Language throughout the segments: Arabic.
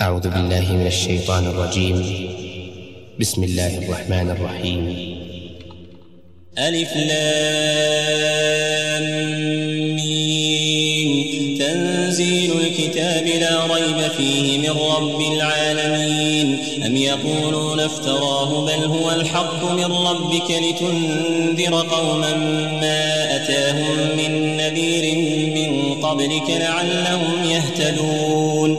أعوذ بالله من الشيطان الرجيم. بسم الله الرحمن الرحيم. ألف لام مين تنزيل الكتاب لا ريب فيه من رب العالمين. أم يقولون افتراه بل هو الحق من ربك لتنذر قوما ما أتاهم من نذير من قبلك لعلهم يهتدون.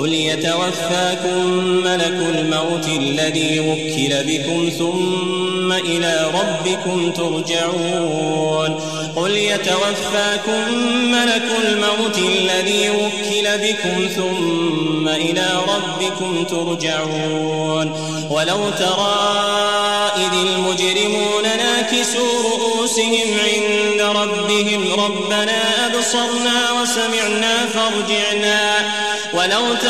قل يتوفاكم ملك الموت الذي وكل بكم ثم إلى ربكم ترجعون قل يتوفاكم ملك الموت الذي وكل بكم ثم إلى ربكم ترجعون ولو ترى إذ المجرمون ناكسوا رؤوسهم عند ربهم ربنا أبصرنا وسمعنا فارجعنا ولو ترى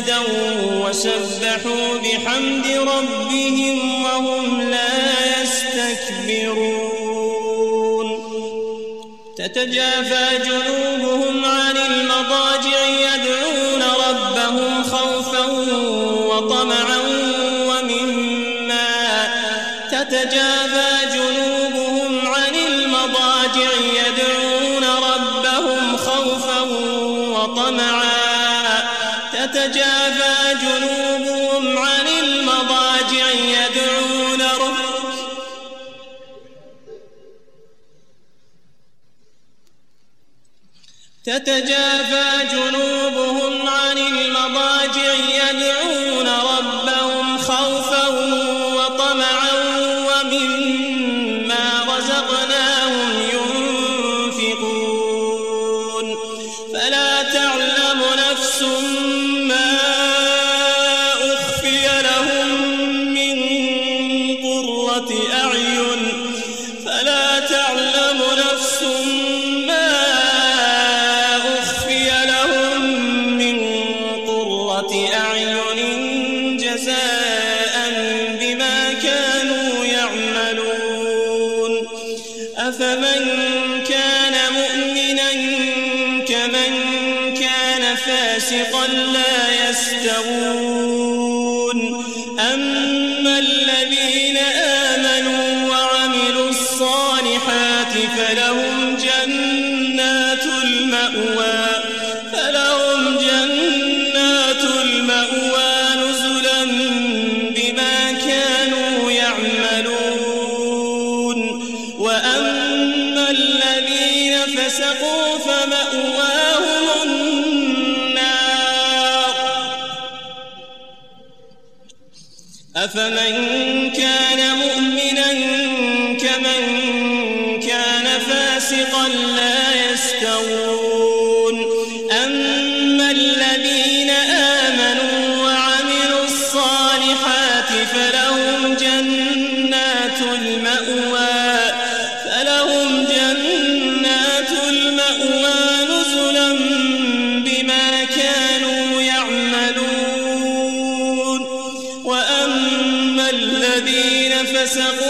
سجدا وسبحوا بحمد ربهم وهم لا يستكبرون تتجافى جنوبهم تتجافى جنوبهم عن المضاجع يدعون ربهم تتجافى جنوبهم فسقوا فمأواهم النار. أفمن كان مؤمنا كمن كان فاسقا لا فسقوا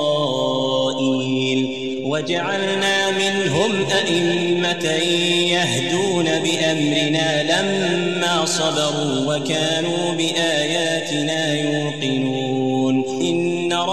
وجعلنا منهم أئمة يهدون بأمرنا لما صبروا وكانوا بآياتنا يوقنون.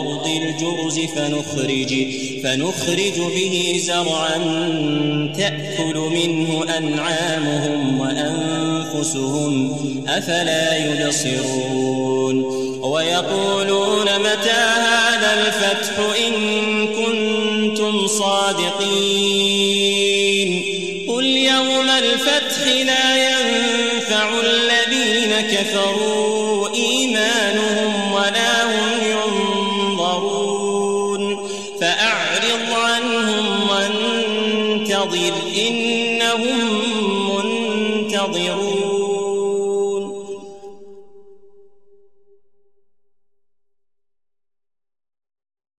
الأرض الجرز فنخرج فنخرج به زرعا تأكل منه أنعامهم وأنفسهم أفلا يبصرون. ويقولون متى هذا الفتح إن كنتم صادقين؟ قل يوم الفتح لا ينفع الذين كفروا.